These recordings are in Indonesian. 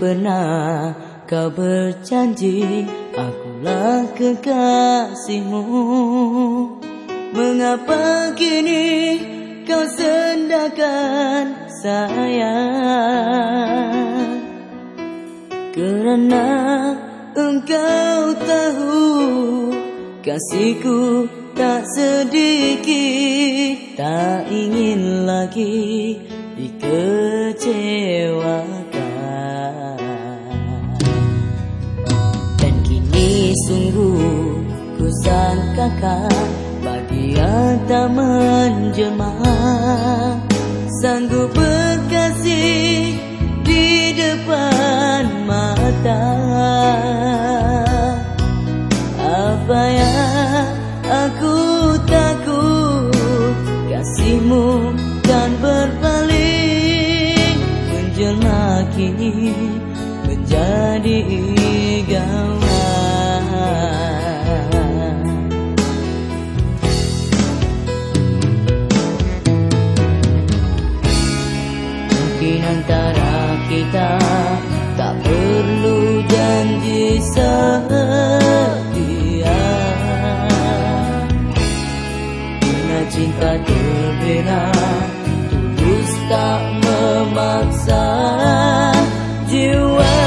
pernah kau berjanji Akulah kekasihmu. Mengapa kini kau sendakan sayang? Kerana engkau tahu Kasihku tak sedikit Tak ingin lagi dikecewakan. Sungguh ku kusangkakan bahagia tak menjelma. Di antara kita tak perlu janji setia. Bila cinta terbela tulus tak memaksa jiwa.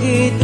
begitu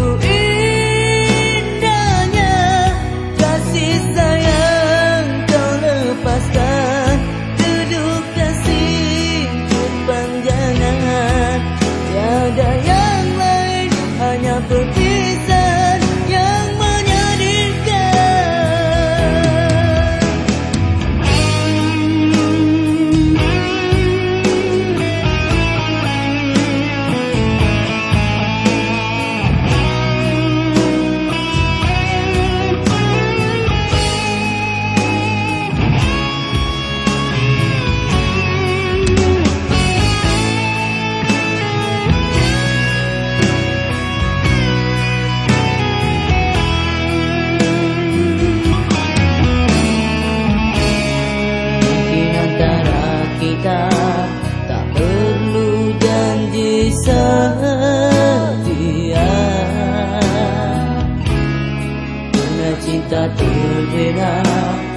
that build it up.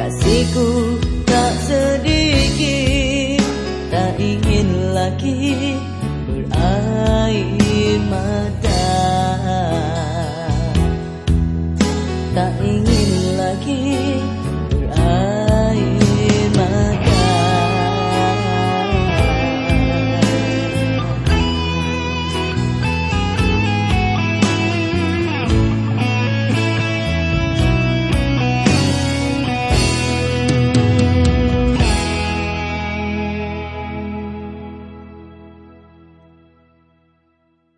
Kasihku tak sedikit Tak ingin lagi berair.